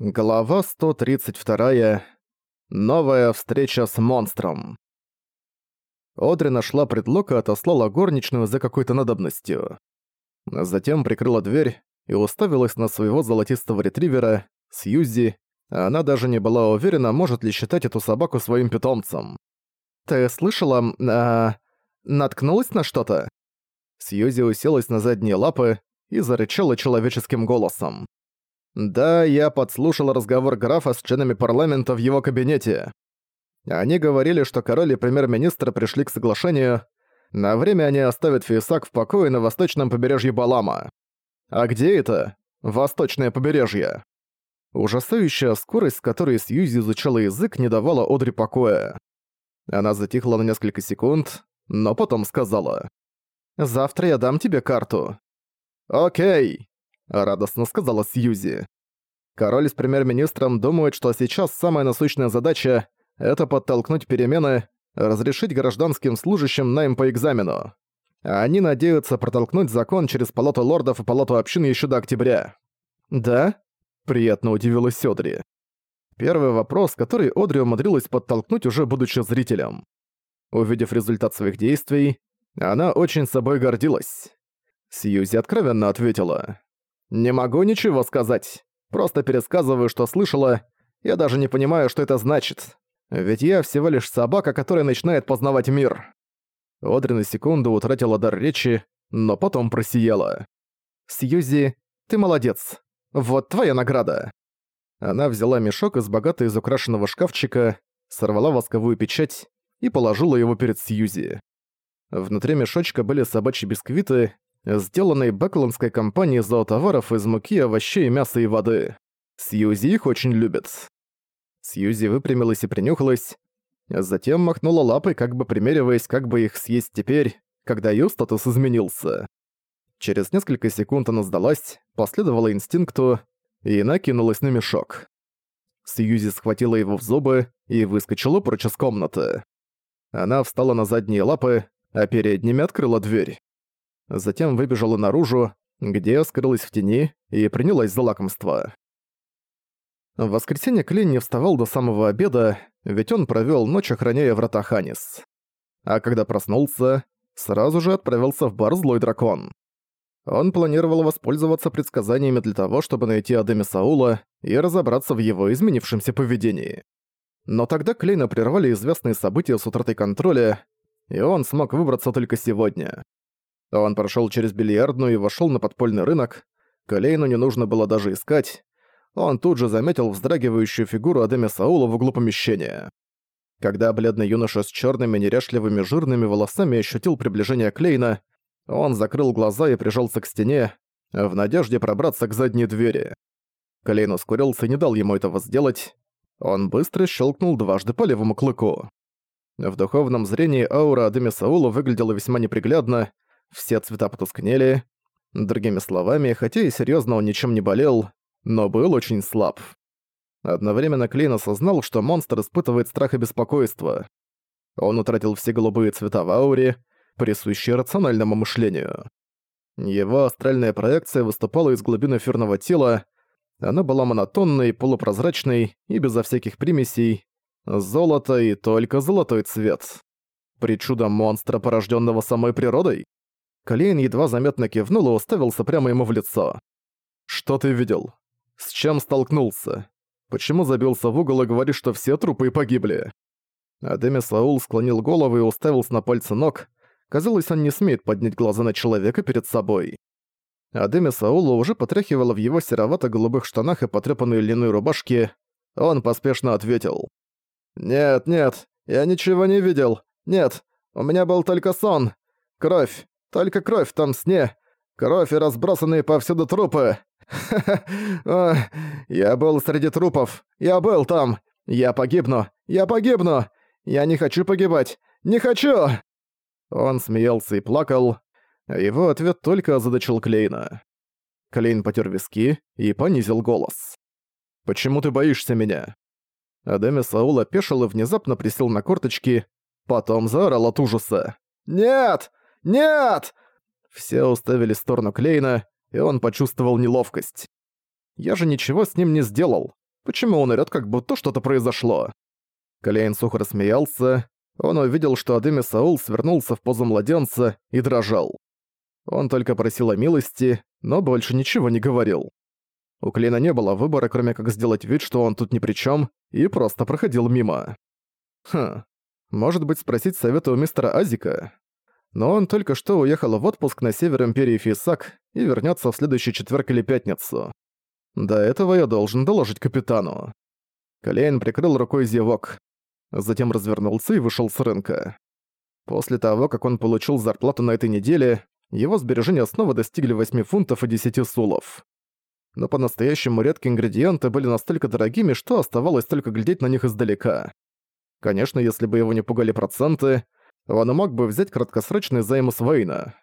Глава 132. Новая встреча с монстром. Одри нашла предлог и отослала горничную за какой-то надобностью. Затем прикрыла дверь и уставилась на своего золотистого ретривера, Сьюзи, она даже не была уверена, может ли считать эту собаку своим питомцем. «Ты слышала, а... наткнулась на что-то?» Сьюзи уселась на задние лапы и зарычала человеческим голосом. Да, я подслушал разговор графа с членами парламента в его кабинете. Они говорили, что король и премьер-министр пришли к соглашению. На время они оставят Фейсак в покое на восточном побережье Балама. А где это? Восточное побережье. Ужасающая скорость, с которой Сьюзи изучала язык, не давала Одри покоя. Она затихла на несколько секунд, но потом сказала. «Завтра я дам тебе карту». «Окей», радостно сказала Сьюзи. Король с премьер-министром думают, что сейчас самая насущная задача — это подтолкнуть перемены, разрешить гражданским служащим найм по экзамену. Они надеются протолкнуть закон через Палату лордов и Палату общин еще до октября. «Да?» — приятно удивилась Одри. Первый вопрос, который Одри умудрилась подтолкнуть уже будучи зрителем. Увидев результат своих действий, она очень собой гордилась. Сьюзи откровенно ответила. «Не могу ничего сказать. Просто пересказываю, что слышала. Я даже не понимаю, что это значит. Ведь я всего лишь собака, которая начинает познавать мир». Одри на секунду утратила дар речи, но потом просияла. «Сьюзи, ты молодец. Вот твоя награда». Она взяла мешок из богато изукрашенного шкафчика, сорвала восковую печать и положила его перед Сьюзи. Внутри мешочка были собачьи бисквиты, сделанный Бэкландской компанией зоотоваров из муки, овощей, мяса и воды. Сьюзи их очень любит. Сьюзи выпрямилась и принюхалась, затем махнула лапой, как бы примериваясь, как бы их съесть теперь, когда её статус изменился. Через несколько секунд она сдалась, последовала инстинкту и накинулась на мешок. Сьюзи схватила его в зубы и выскочила прочь из комнаты. Она встала на задние лапы, а передними открыла дверь затем выбежала наружу, где скрылась в тени и принялась за лакомство. В воскресенье Клин не вставал до самого обеда, ведь он провёл ночь, охраняя врата Ханис. А когда проснулся, сразу же отправился в бар «Злой дракон». Он планировал воспользоваться предсказаниями для того, чтобы найти Адеми Саула и разобраться в его изменившемся поведении. Но тогда Клейна прервали известные события с утратой контроля, и он смог выбраться только сегодня. Он прошел через бильярдную и вошел на подпольный рынок. Колейну не нужно было даже искать. Он тут же заметил вздрагивающую фигуру Адеми Саула в углу помещения. Когда бледный юноша с черными неряшливыми жирными волосами ощутил приближение Клейна, он закрыл глаза и прижался к стене, в надежде пробраться к задней двери. Клейн ускорился и не дал ему этого сделать. Он быстро щелкнул дважды по левому клыку. В духовном зрении аура Адеми Саула выглядела весьма неприглядно, все цвета потускнели. Другими словами, хотя и серьезно он ничем не болел, но был очень слаб. Одновременно Клейн осознал, что монстр испытывает страх и беспокойство. Он утратил все голубые цвета в ауре, присущие рациональному мышлению. Его астральная проекция выступала из глубины эфирного тела, она была монотонной, полупрозрачной и безо всяких примесей, золото и только золотой цвет. Причуда монстра, порожденного самой природой? Клейн едва заметно кивнул и уставился прямо ему в лицо. «Что ты видел? С чем столкнулся? Почему забился в угол и говоришь, что все трупы погибли?» Адеми Саул склонил голову и уставился на пальцы ног. Казалось, он не смеет поднять глаза на человека перед собой. Адеми Саула уже потряхивала в его серовато-голубых штанах и потрепанной льняной рубашке. Он поспешно ответил. «Нет, нет, я ничего не видел. Нет, у меня был только сон. Кровь. Только кровь в том сне. Кровь и разбросанные повсюду трупы. Ха-ха. Я был среди трупов. Я был там. Я погибну. Я погибну. Я не хочу погибать. Не хочу!» Он смеялся и плакал. его ответ только озадачил Клейна. Клейн потер виски и понизил голос. «Почему ты боишься меня?» Адеми Саул опешил и внезапно присел на корточки, потом заорал от ужаса. «Нет! Нет!» Все уставили в сторону Клейна, и он почувствовал неловкость. «Я же ничего с ним не сделал. Почему он орёт, как будто что-то произошло?» Клейн сухо рассмеялся. Он увидел, что Адеми Саул свернулся в позу младенца и дрожал. Он только просил о милости, но больше ничего не говорил. У Клейна не было выбора, кроме как сделать вид, что он тут ни при чем, и просто проходил мимо. Хм, может быть спросить совета у мистера Азика? Но он только что уехал в отпуск на север Империи Фисак и вернется в следующий четверг или пятницу. До этого я должен доложить капитану. Клейн прикрыл рукой зевок. Затем развернулся и вышел с рынка. После того, как он получил зарплату на этой неделе, его сбережения снова достигли 8 фунтов и 10 сулов. Но по-настоящему редкие ингредиенты были настолько дорогими, что оставалось только глядеть на них издалека. Конечно, если бы его не пугали проценты, он мог бы взять краткосрочный займ с Вейна.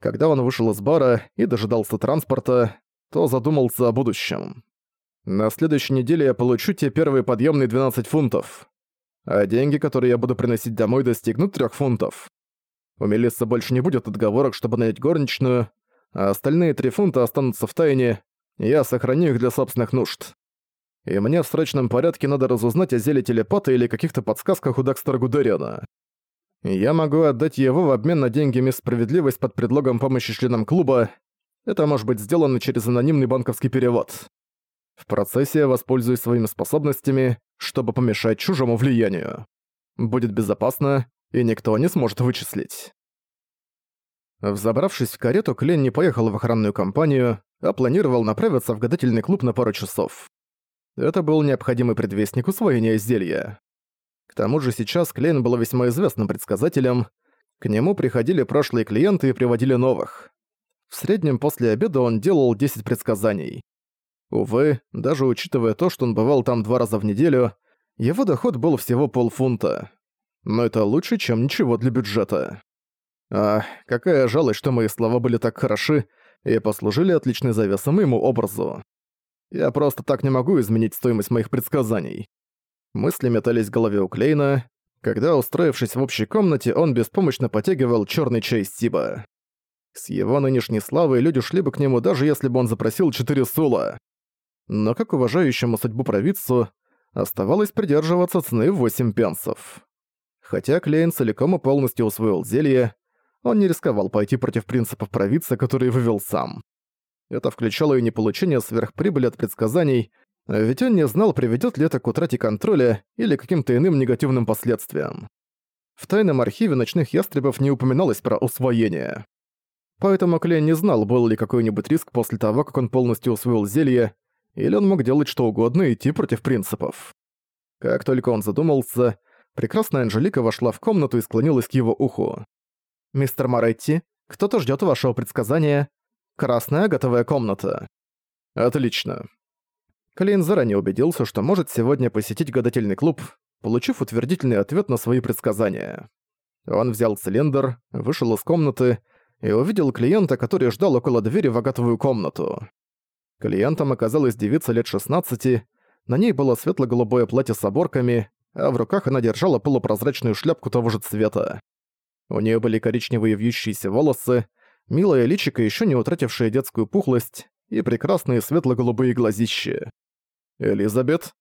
Когда он вышел из бара и дожидался транспорта, то задумался о будущем. На следующей неделе я получу те первые подъемные 12 фунтов. А деньги, которые я буду приносить домой, достигнут 3 фунтов. У Мелиссы больше не будет отговорок, чтобы нанять горничную, а остальные 3 фунта останутся в тайне, и я сохраню их для собственных нужд. И мне в срочном порядке надо разузнать о зеле телепата или каких-то подсказках у Декстера Гудериана. Я могу отдать его в обмен на деньги Мисс Справедливость под предлогом помощи членам клуба. Это может быть сделано через анонимный банковский перевод. В процессе я воспользуюсь своими способностями, чтобы помешать чужому влиянию. Будет безопасно, и никто не сможет вычислить. Взобравшись в карету, Клен не поехал в охранную компанию, а планировал направиться в гадательный клуб на пару часов. Это был необходимый предвестник усвоения зелья. Тому же сейчас Клейн был весьма известным предсказателем, к нему приходили прошлые клиенты и приводили новых. В среднем после обеда он делал 10 предсказаний. Увы, даже учитывая то, что он бывал там два раза в неделю, его доход был всего полфунта. Но это лучше, чем ничего для бюджета. А какая жалость, что мои слова были так хороши и послужили отличной завесом моему образу. Я просто так не могу изменить стоимость моих предсказаний. Мысли метались в голове у Клейна, когда, устроившись в общей комнате, он беспомощно потягивал черный чай Стиба. С его нынешней славой люди шли бы к нему, даже если бы он запросил четыре сула. Но как уважающему судьбу провидцу, оставалось придерживаться цены в 8 пенсов. Хотя Клейн целиком и полностью усвоил зелье, он не рисковал пойти против принципов провидца, которые вывел сам. Это включало и не получение сверхприбыли от предсказаний, ведь он не знал, приведет ли это к утрате контроля или каким-то иным негативным последствиям. В тайном архиве ночных ястребов не упоминалось про усвоение. Поэтому Клейн не знал, был ли какой-нибудь риск после того, как он полностью усвоил зелье, или он мог делать что угодно и идти против принципов. Как только он задумался, прекрасная Анжелика вошла в комнату и склонилась к его уху. «Мистер Моретти, кто-то ждёт вашего предсказания. Красная готовая комната». «Отлично». Клейн заранее убедился, что может сегодня посетить гадательный клуб, получив утвердительный ответ на свои предсказания. Он взял цилиндр, вышел из комнаты и увидел клиента, который ждал около двери в агатовую комнату. Клиентом оказалась девица лет 16, на ней было светло-голубое платье с оборками, а в руках она держала полупрозрачную шляпку того же цвета. У нее были коричневые вьющиеся волосы, милая личико, еще не утратившая детскую пухлость, и прекрасные светло-голубые глазища. Элизабет.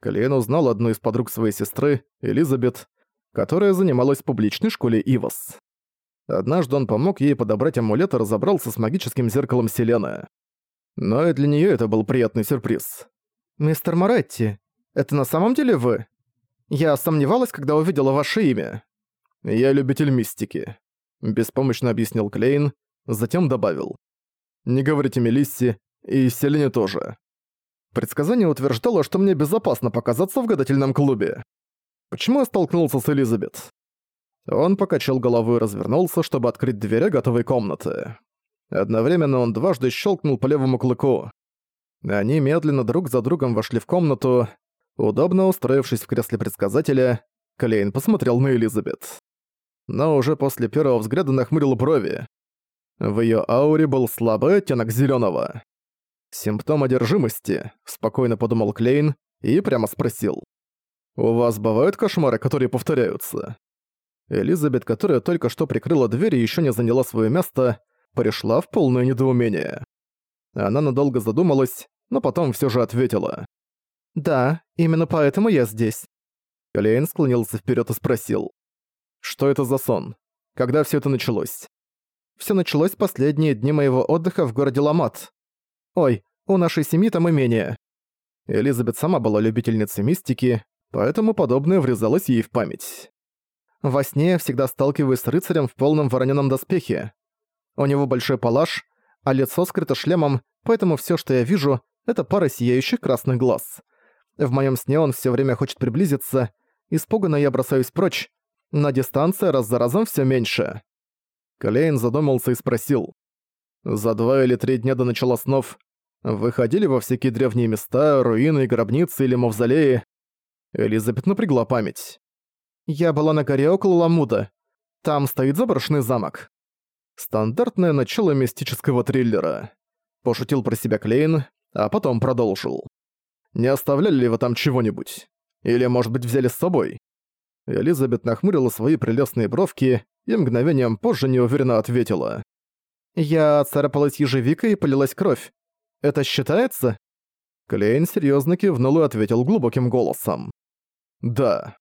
Клейн узнал одну из подруг своей сестры, Элизабет, которая занималась в публичной школе Ивас. Однажды он помог ей подобрать амулет и разобрался с магическим зеркалом Селены. Но и для нее это был приятный сюрприз. «Мистер Моретти, это на самом деле вы? Я сомневалась, когда увидела ваше имя». «Я любитель мистики», — беспомощно объяснил Клейн, затем добавил. «Не говорите Мелисси, и Селене тоже». Предсказание утверждало, что мне безопасно показаться в гадательном клубе. Почему я столкнулся с Элизабет? Он покачал головой и развернулся, чтобы открыть дверь готовой комнаты. Одновременно он дважды щелкнул по левому клыку. Они медленно друг за другом вошли в комнату. Удобно устроившись в кресле предсказателя, Клейн посмотрел на Элизабет. Но уже после первого взгляда нахмурил брови. В её ауре был слабый оттенок зелёного. «Симптом одержимости», — спокойно подумал Клейн и прямо спросил. «У вас бывают кошмары, которые повторяются?» Элизабет, которая только что прикрыла дверь и ещё не заняла своё место, пришла в полное недоумение. Она надолго задумалась, но потом всё же ответила. «Да, именно поэтому я здесь». Клейн склонился вперед и спросил. «Что это за сон? Когда все это началось?» Все началось последние дни моего отдыха в городе Ламат. Ой, у нашей семьи там имение. Элизабет сама была любительницей мистики, поэтому подобное врезалось ей в память. Во сне я всегда сталкиваюсь с рыцарем в полном вороненом доспехе. У него большой палаш, а лицо скрыто шлемом, поэтому все, что я вижу, это пара сияющих красных глаз. В моем сне он все время хочет приблизиться, испуганно я бросаюсь прочь, но дистанция раз за разом все меньше. Клейн задумался и спросил. «За два или три дня до начала снов вы ходили во всякие древние места, руины, гробницы или мавзолеи?» Элизабет напрягла память. «Я была на горе около Ламуда. Там стоит заброшенный замок». Стандартное начало мистического триллера. Пошутил про себя Клейн, а потом продолжил. «Не оставляли ли вы там чего-нибудь? Или, может быть, взяли с собой?» Элизабет нахмурила свои прелестные бровки и мгновением позже неуверенно ответила. «Я царапалась ежевикой и полилась кровь. Это считается?» Клейн серьёзно кивнул и ответил глубоким голосом. «Да».